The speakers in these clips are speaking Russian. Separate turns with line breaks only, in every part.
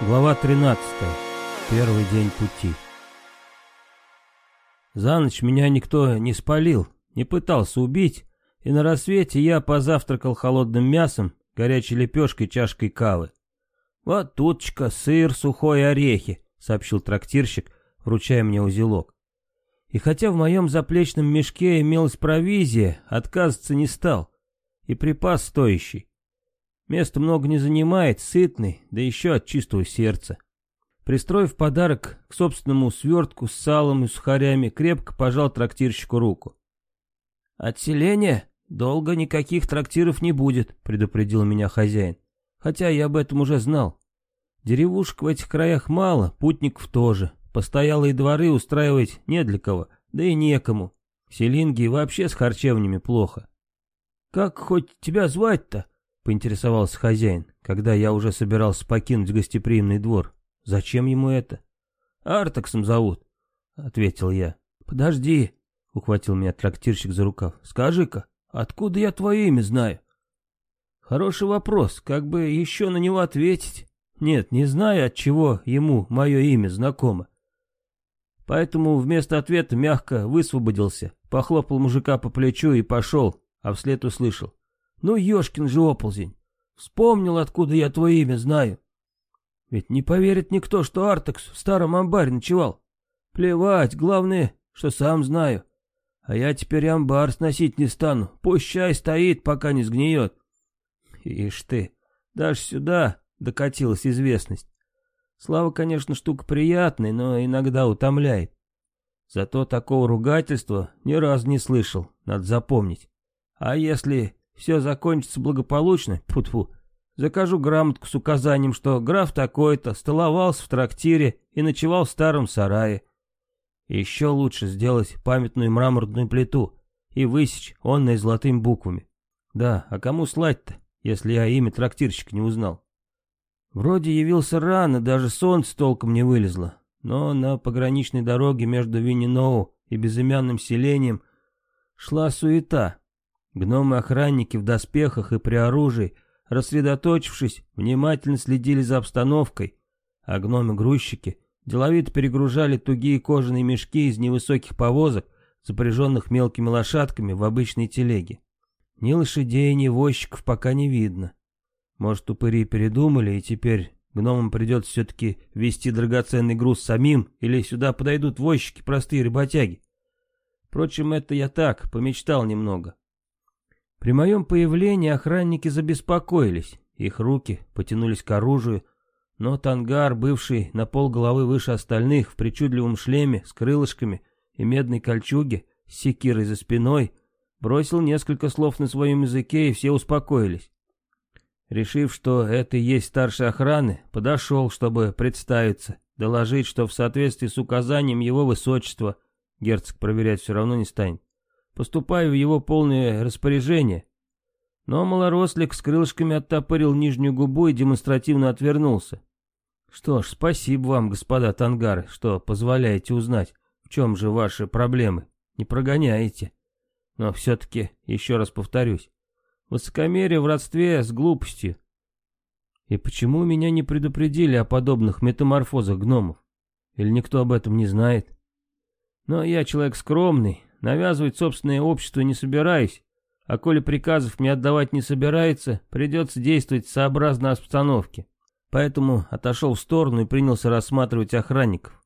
Глава 13. Первый день пути. За ночь меня никто не спалил, не пытался убить, и на рассвете я позавтракал холодным мясом, горячей лепешкой чашкой кавы. «Вот туточка, сыр, сухой орехи», — сообщил трактирщик, вручая мне узелок. И хотя в моем заплечном мешке имелась провизия, отказываться не стал. И припас стоящий. Места много не занимает, сытный, да еще от чистого сердца. Пристроив подарок к собственному свертку с салом и сухарями, крепко пожал трактирщику руку. «Отселение? Долго никаких трактиров не будет», — предупредил меня хозяин. Хотя я об этом уже знал. Деревушек в этих краях мало, путников тоже. Постоялые дворы устраивать не для кого, да и некому. Селинги вообще с харчевнями плохо. «Как хоть тебя звать-то?» Поинтересовался хозяин, когда я уже собирался покинуть гостеприимный двор. «Зачем ему это?» «Артаксом зовут», — ответил я. «Подожди», — ухватил меня трактирщик за рукав. «Скажи-ка, откуда я твое имя знаю?» «Хороший вопрос, как бы еще на него ответить. Нет, не знаю, от чего ему мое имя знакомо. Поэтому вместо ответа мягко высвободился, похлопал мужика по плечу и пошел, а вслед услышал. Ну, Ёшкин же оползень. Вспомнил, откуда я твое имя знаю. Ведь не поверит никто, что Артекс в старом амбаре ночевал. Плевать, главное, что сам знаю. А я теперь амбар сносить не стану. Пусть чай стоит, пока не сгниет. Ишь ты, даже сюда докатилась известность. Слава, конечно, штука приятная, но иногда утомляет. Зато такого ругательства ни разу не слышал, надо запомнить. А если все закончится благополучно, тьфу закажу грамотку с указанием, что граф такой-то столовался в трактире и ночевал в старом сарае. Еще лучше сделать памятную мраморную плиту и высечь онной золотыми буквами. Да, а кому слать-то, если я имя трактирщика не узнал? Вроде явился рано, даже солнце толком не вылезло, но на пограничной дороге между Винниноу и безымянным селением шла суета. Гномы-охранники в доспехах и при оружии, рассредоточившись, внимательно следили за обстановкой, а гномы-грузчики деловито перегружали тугие кожаные мешки из невысоких повозок, запряженных мелкими лошадками в обычные телеги. Ни лошадей, ни возчиков пока не видно. Может, упыри передумали, и теперь гномам придется все-таки вести драгоценный груз самим, или сюда подойдут возчики, простые работяги. Впрочем, это я так, помечтал немного. При моем появлении охранники забеспокоились, их руки потянулись к оружию, но Тангар, бывший на пол головы выше остальных, в причудливом шлеме, с крылышками и медной кольчуге, с секирой за спиной, бросил несколько слов на своем языке, и все успокоились. Решив, что это и есть старший охраны, подошел, чтобы представиться, доложить, что в соответствии с указанием его высочества, герцог проверять все равно не станет, поступаю в его полное распоряжение. Но малорослик с крылышками оттопырил нижнюю губу и демонстративно отвернулся. Что ж, спасибо вам, господа тангары, что позволяете узнать, в чем же ваши проблемы. Не прогоняете. Но все-таки, еще раз повторюсь, высокомерие в родстве с глупостью. И почему меня не предупредили о подобных метаморфозах гномов? Или никто об этом не знает? Но я человек скромный, Навязывать собственное общество не собираюсь, а коли приказов мне отдавать не собирается, придется действовать сообразно обстановке. Поэтому отошел в сторону и принялся рассматривать охранников.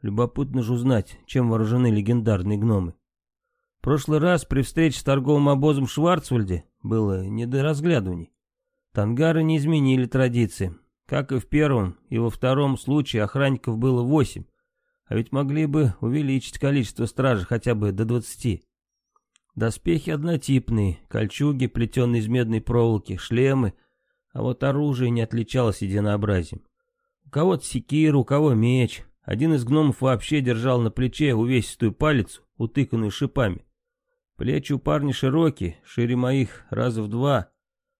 Любопытно же узнать, чем вооружены легендарные гномы. В прошлый раз при встрече с торговым обозом в Шварцвальде было не до разглядываний. Тангары не изменили традиции. Как и в первом и во втором случае охранников было восемь, а ведь могли бы увеличить количество стражи хотя бы до двадцати. Доспехи однотипные, кольчуги, плетеные из медной проволоки, шлемы, а вот оружие не отличалось единообразием. У кого-то секира, у кого меч. Один из гномов вообще держал на плече увесистую палицу, утыканную шипами. Плечи у парня широкие, шире моих раза в два,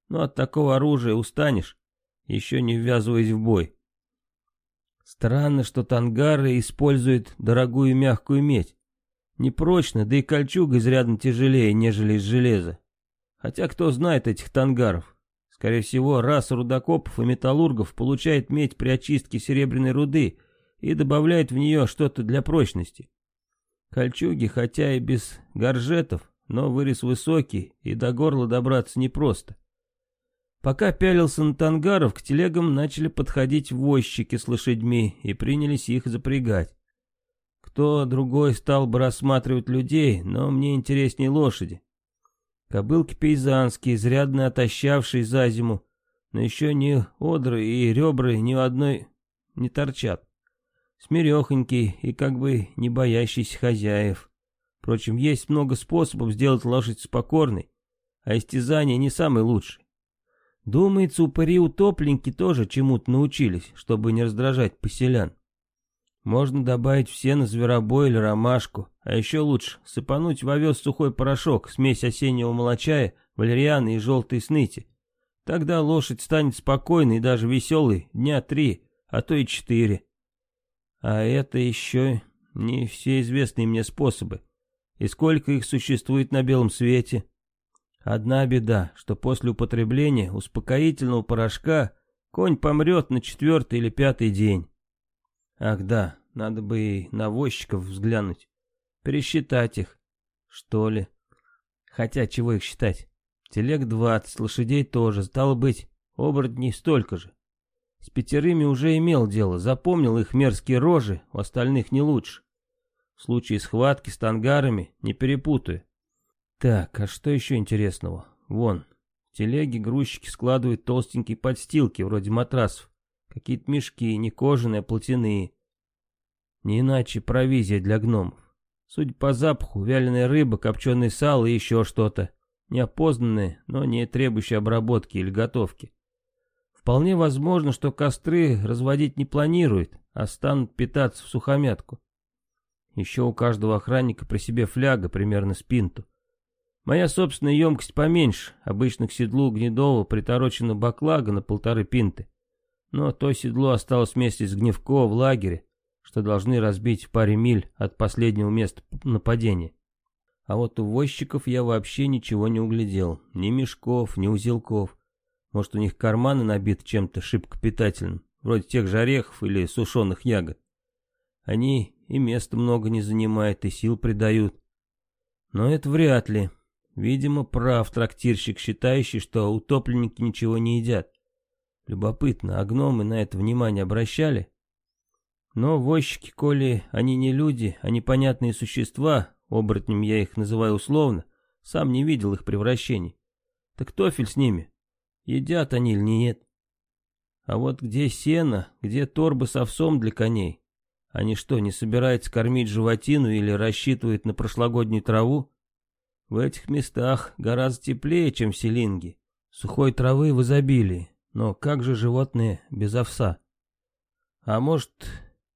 но от такого оружия устанешь, еще не ввязываясь в бой. Странно, что тангары используют дорогую мягкую медь. Непрочно, да и кольчуга изрядно тяжелее, нежели из железа. Хотя кто знает этих тангаров? Скорее всего, раса рудокопов и металлургов получает медь при очистке серебряной руды и добавляет в нее что-то для прочности. Кольчуги, хотя и без горжетов, но вырез высокий, и до горла добраться непросто. Пока пялился на тангаров, к телегам начали подходить возчики с лошадьми и принялись их запрягать. Кто другой стал бы рассматривать людей, но мне интереснее лошади. Кобылки пейзанские, изрядно отощавшие за зиму, но еще ни одры и ребры ни у одной не торчат. Смирехонький и как бы не боящийся хозяев. Впрочем, есть много способов сделать лошадь спокорной, а истязание не самый лучший. Думается, упыри-утопленники тоже чему-то научились, чтобы не раздражать поселян. Можно добавить все на зверобой или ромашку, а еще лучше сыпануть в овес сухой порошок, смесь осеннего молочая, валерианы и желтой сныти. Тогда лошадь станет спокойной и даже веселой дня три, а то и четыре. А это еще не все известные мне способы. И сколько их существует на белом свете. Одна беда, что после употребления успокоительного порошка конь помрет на четвертый или пятый день. Ах да, надо бы и на возчиков взглянуть. Пересчитать их, что ли. Хотя, чего их считать? Телег двадцать, лошадей тоже, стало быть, оборотней столько же. С пятерыми уже имел дело, запомнил их мерзкие рожи, у остальных не лучше. В случае схватки с тангарами не перепутаю. Так, а что еще интересного? Вон, в телеге грузчики складывают толстенькие подстилки, вроде матрасов. Какие-то мешки, не кожаные, а плотяные. Не иначе провизия для гномов. Судя по запаху, вяленая рыба, копченый сало и еще что-то. Неопознанное, но не требующее обработки или готовки. Вполне возможно, что костры разводить не планируют, а станут питаться в сухомятку. Еще у каждого охранника при себе фляга примерно с пинту. Моя собственная емкость поменьше, обычно к седлу гнедого приторочена баклага на полторы пинты. Но то седло осталось вместе с Гневко в лагере, что должны разбить в паре миль от последнего места нападения. А вот у возчиков я вообще ничего не углядел, ни мешков, ни узелков. Может, у них карманы набиты чем-то шибко питательным, вроде тех же орехов или сушеных ягод. Они и места много не занимают, и сил придают. Но это вряд ли. Видимо, прав трактирщик, считающий, что утопленники ничего не едят. Любопытно, а гномы на это внимание обращали? Но возчики, коли они не люди, а непонятные существа, оборотнем я их называю условно, сам не видел их превращений. Так тофель с ними. Едят они или нет? А вот где сено, где торбы с овсом для коней? Они что, не собираются кормить животину или рассчитывают на прошлогоднюю траву? В этих местах гораздо теплее, чем в Селинге. Сухой травы в изобилии. Но как же животные без овса? А может,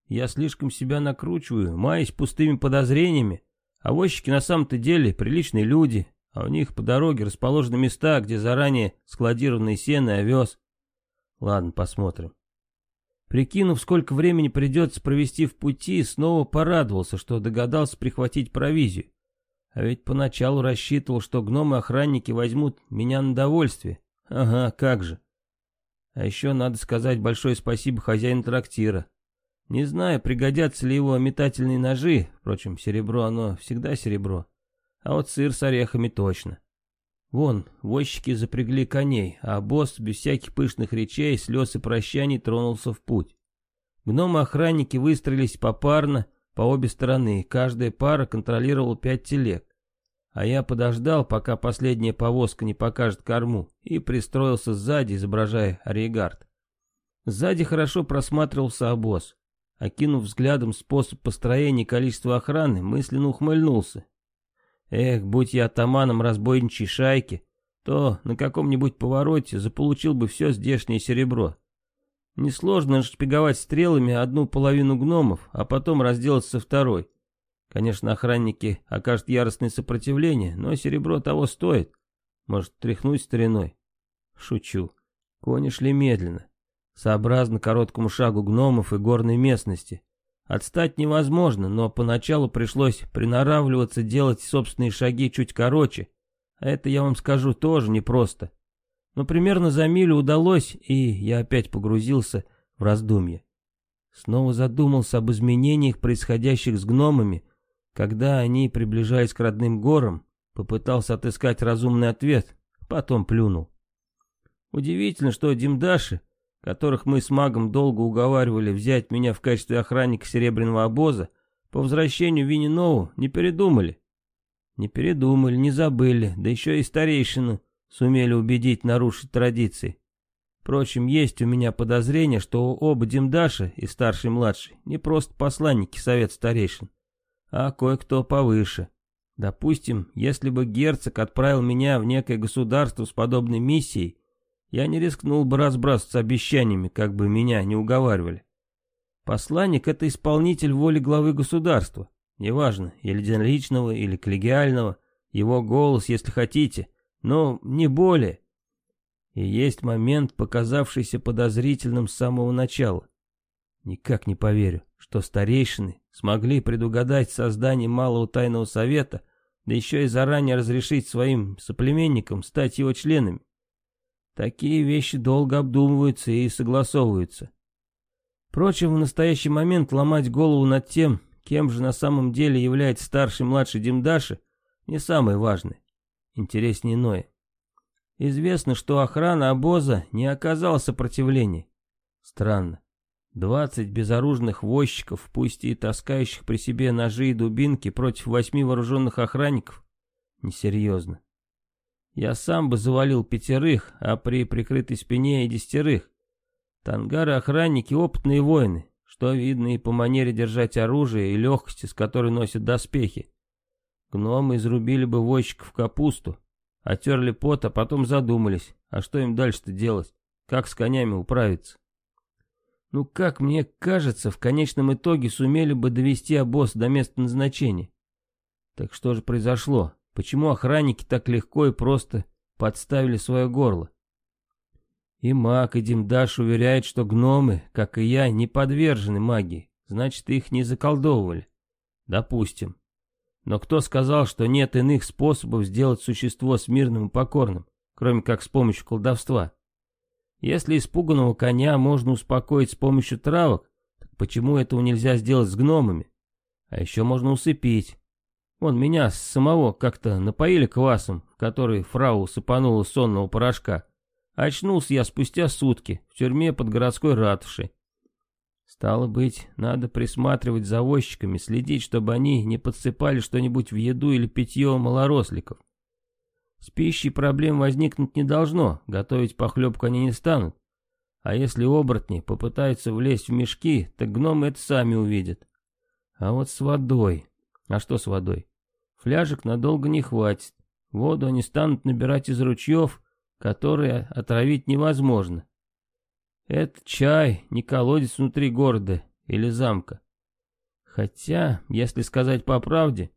я слишком себя накручиваю, маюсь пустыми подозрениями? Возчики на самом-то деле приличные люди, а у них по дороге расположены места, где заранее складированные сено и овес. Ладно, посмотрим. Прикинув, сколько времени придется провести в пути, снова порадовался, что догадался прихватить провизию. А ведь поначалу рассчитывал, что гномы-охранники возьмут меня на довольствие. Ага, как же. А еще надо сказать большое спасибо хозяину трактира. Не знаю, пригодятся ли его метательные ножи, впрочем, серебро оно всегда серебро. А вот сыр с орехами точно. Вон, возчики запрягли коней, а босс без всяких пышных речей, слез и прощаний тронулся в путь. Гномы-охранники выстроились попарно по обе стороны, каждая пара контролировала пять телег. А я подождал, пока последняя повозка не покажет корму, и пристроился сзади, изображая ариегард. Сзади хорошо просматривался обоз. Окинув взглядом способ построения и количество охраны, мысленно ухмыльнулся. Эх, будь я атаманом разбойничьей шайки, то на каком-нибудь повороте заполучил бы все здешнее серебро. Несложно шпиговать стрелами одну половину гномов, а потом разделаться со второй. Конечно, охранники окажут яростное сопротивление, но серебро того стоит. Может, тряхнуть стариной? Шучу. Кони шли медленно, сообразно короткому шагу гномов и горной местности. Отстать невозможно, но поначалу пришлось приноравливаться делать собственные шаги чуть короче, а это, я вам скажу, тоже непросто. Но примерно за милю удалось, и я опять погрузился в раздумье. Снова задумался об изменениях, происходящих с гномами, когда они приближались к родным горам, попытался отыскать разумный ответ, потом плюнул. Удивительно, что Димдаши, которых мы с магом долго уговаривали взять меня в качестве охранника Серебряного обоза, по возвращению Виннинову не передумали. Не передумали, не забыли, да еще и старейшину сумели убедить нарушить традиции. Впрочем, есть у меня подозрение, что оба Димдаша, и старший младший, не просто посланники совет старейшин, а кое-кто повыше. Допустим, если бы герцог отправил меня в некое государство с подобной миссией, я не рискнул бы разбрасываться обещаниями, как бы меня не уговаривали. Посланник — это исполнитель воли главы государства, неважно, или единоличного, или коллегиального, его голос, если хотите, но не более. И есть момент, показавшийся подозрительным с самого начала. Никак не поверю, что старейшины смогли предугадать создание малого тайного совета, да еще и заранее разрешить своим соплеменникам стать его членами. Такие вещи долго обдумываются и согласовываются. Впрочем, в настоящий момент ломать голову над тем, кем же на самом деле является старший и младший Димдаши, не самое важное. Интереснее иное. Известно, что охрана обоза не оказала сопротивления. Странно. Двадцать безоружных возчиков, пусть и таскающих при себе ножи и дубинки против восьми вооруженных охранников? Несерьезно. Я сам бы завалил пятерых, а при прикрытой спине и десятерых. Тангары-охранники — опытные воины, что видно и по манере держать оружие и легкости, с которой носят доспехи. Гномы изрубили бы возчиков в капусту, Отерли пот, а потом задумались, а что им дальше-то делать? Как с конями управиться? Ну, как мне кажется, в конечном итоге сумели бы довести обоз до места назначения. Так что же произошло? Почему охранники так легко и просто подставили свое горло? И маг, и Димдаш уверяют, что гномы, как и я, не подвержены магии, значит, их не заколдовывали. Допустим. Но кто сказал, что нет иных способов сделать существо смирным и покорным, кроме как с помощью колдовства? Если испуганного коня можно успокоить с помощью травок, так почему этого нельзя сделать с гномами? А еще можно усыпить. Вон меня самого как-то напоили квасом, который фрау сыпанула сонного порошка. Очнулся я спустя сутки в тюрьме под городской ратушей. Стало быть, надо присматривать за возчиками, следить, чтобы они не подсыпали что-нибудь в еду или питье малоросликов. С пищей проблем возникнуть не должно, готовить похлебку они не станут. А если оборотни попытаются влезть в мешки, так гномы это сами увидят. А вот с водой... А что с водой? Фляжек надолго не хватит. Воду они станут набирать из ручьев, которые отравить невозможно. Это чай, не колодец внутри города или замка. Хотя, если сказать по правде,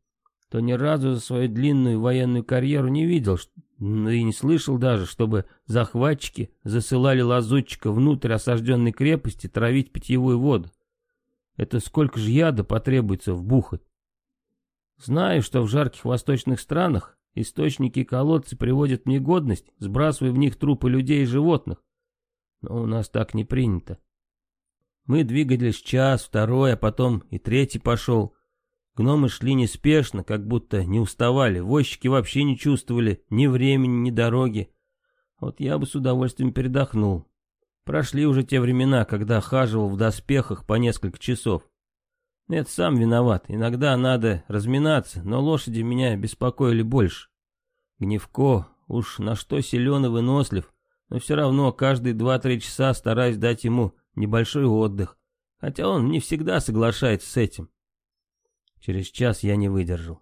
то ни разу за свою длинную военную карьеру не видел, ну и не слышал даже, чтобы захватчики засылали лазутчика внутрь осажденной крепости травить питьевую воду. Это сколько же яда потребуется вбухать? Знаю, что в жарких восточных странах источники и колодцы приводят в негодность, сбрасывая в них трупы людей и животных но у нас так не принято. Мы двигались час, второй, а потом и третий пошел. Гномы шли неспешно, как будто не уставали, возчики вообще не чувствовали ни времени, ни дороги. Вот я бы с удовольствием передохнул. Прошли уже те времена, когда хаживал в доспехах по несколько часов. Это сам виноват, иногда надо разминаться, но лошади меня беспокоили больше. Гневко, уж на что силен и вынослив, но все равно каждые два-три часа стараюсь дать ему небольшой отдых, хотя он не всегда соглашается с этим. Через час я не выдержал.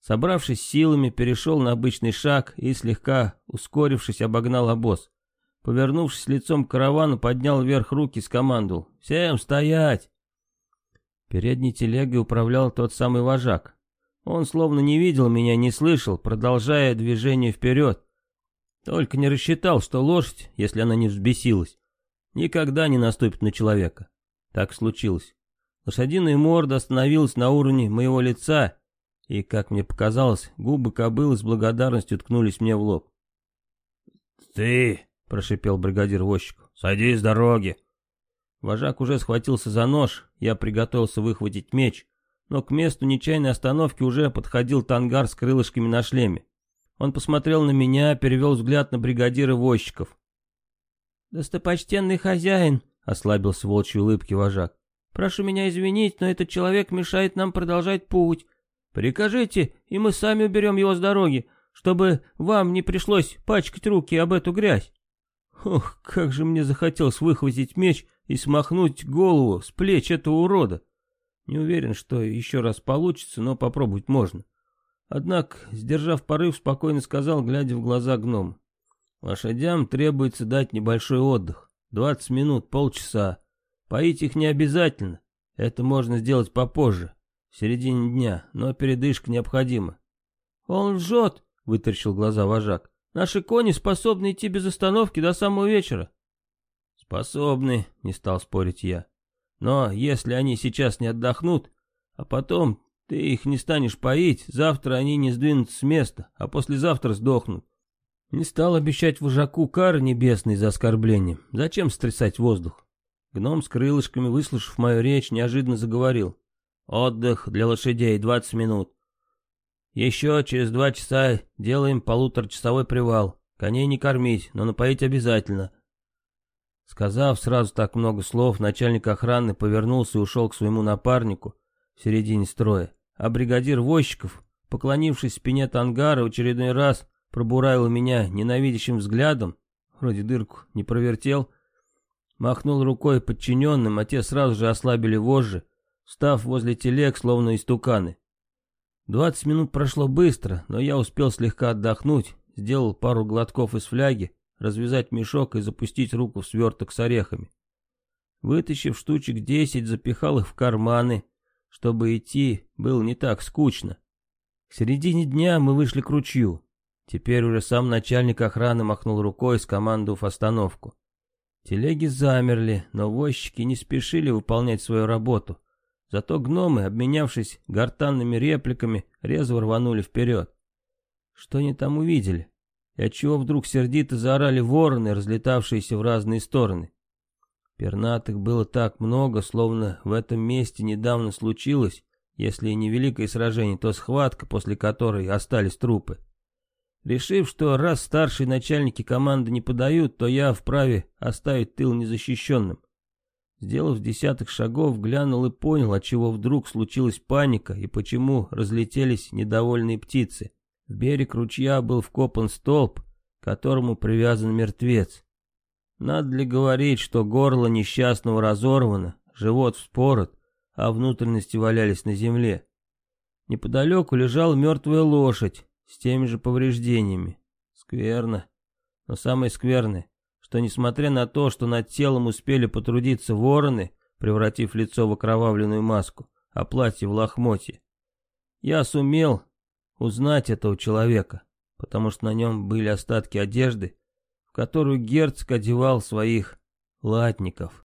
Собравшись силами, перешел на обычный шаг и, слегка ускорившись, обогнал обоз. Повернувшись лицом к каравану, поднял вверх руки и скомандовал «Всем стоять!». Передней телегой управлял тот самый вожак. Он словно не видел меня, не слышал, продолжая движение вперед, только не рассчитал, что лошадь, если она не взбесилась, никогда не наступит на человека. Так случилось. Лошадиная морда остановилась на уровне моего лица, и, как мне показалось, губы кобылы с благодарностью ткнулись мне в лоб. «Ты!» — прошипел бригадир возчиков. «Сойди с дороги!» Вожак уже схватился за нож, я приготовился выхватить меч, но к месту нечаянной остановки уже подходил тангар с крылышками на шлеме. Он посмотрел на меня, перевел взгляд на бригадира возчиков. «Достопочтенный хозяин», — ослабился волчьей улыбки вожак, — «прошу меня извинить, но этот человек мешает нам продолжать путь. Прикажите, и мы сами уберем его с дороги, чтобы вам не пришлось пачкать руки об эту грязь». Ох, как же мне захотелось выхватить меч и смахнуть голову с плеч этого урода. Не уверен, что еще раз получится, но попробовать можно. Однако, сдержав порыв, спокойно сказал, глядя в глаза гном. Лошадям требуется дать небольшой отдых. Двадцать минут, полчаса. Поить их не обязательно. Это можно сделать попозже, в середине дня, но передышка необходима. «Он лжет!» — вытаращил глаза вожак. «Наши кони способны идти без остановки до самого вечера». «Способны», — не стал спорить я. «Но если они сейчас не отдохнут, а потом ты их не станешь поить, завтра они не сдвинутся с места, а послезавтра сдохнут. Не стал обещать вожаку кары небесной за оскорбление. Зачем стрясать воздух? Гном с крылышками, выслушав мою речь, неожиданно заговорил. Отдых для лошадей, 20 минут. Еще через два часа делаем полуторачасовой привал. Коней не кормить, но напоить обязательно. Сказав сразу так много слов, начальник охраны повернулся и ушел к своему напарнику в середине строя, а бригадир возчиков, поклонившись спине тангара, в очередной раз пробуравил меня ненавидящим взглядом, вроде дырку не провертел, махнул рукой подчиненным, а те сразу же ослабили вожжи, став возле телег, словно истуканы. Двадцать минут прошло быстро, но я успел слегка отдохнуть, сделал пару глотков из фляги, развязать мешок и запустить руку в сверток с орехами. Вытащив штучек десять, запихал их в карманы. Чтобы идти, было не так скучно. К середине дня мы вышли к ручью. Теперь уже сам начальник охраны махнул рукой, скомандовав остановку. Телеги замерли, но возчики не спешили выполнять свою работу. Зато гномы, обменявшись гортанными репликами, резво рванули вперед. Что они там увидели? и отчего вдруг сердито заорали вороны, разлетавшиеся в разные стороны. Пернатых было так много, словно в этом месте недавно случилось, если не великое сражение, то схватка, после которой остались трупы. Решив, что раз старшие начальники команды не подают, то я вправе оставить тыл незащищенным. Сделав десяток шагов, глянул и понял, от чего вдруг случилась паника и почему разлетелись недовольные птицы. В берег ручья был вкопан столб, к которому привязан мертвец. Надо ли говорить, что горло несчастного разорвано, живот вспорот, а внутренности валялись на земле. Неподалеку лежала мертвая лошадь с теми же повреждениями. Скверно. Но самое скверное, что несмотря на то, что над телом успели потрудиться вороны, превратив лицо в окровавленную маску, а платье в лохмотье, я сумел узнать этого человека, потому что на нем были остатки одежды, которую герцог одевал своих латников.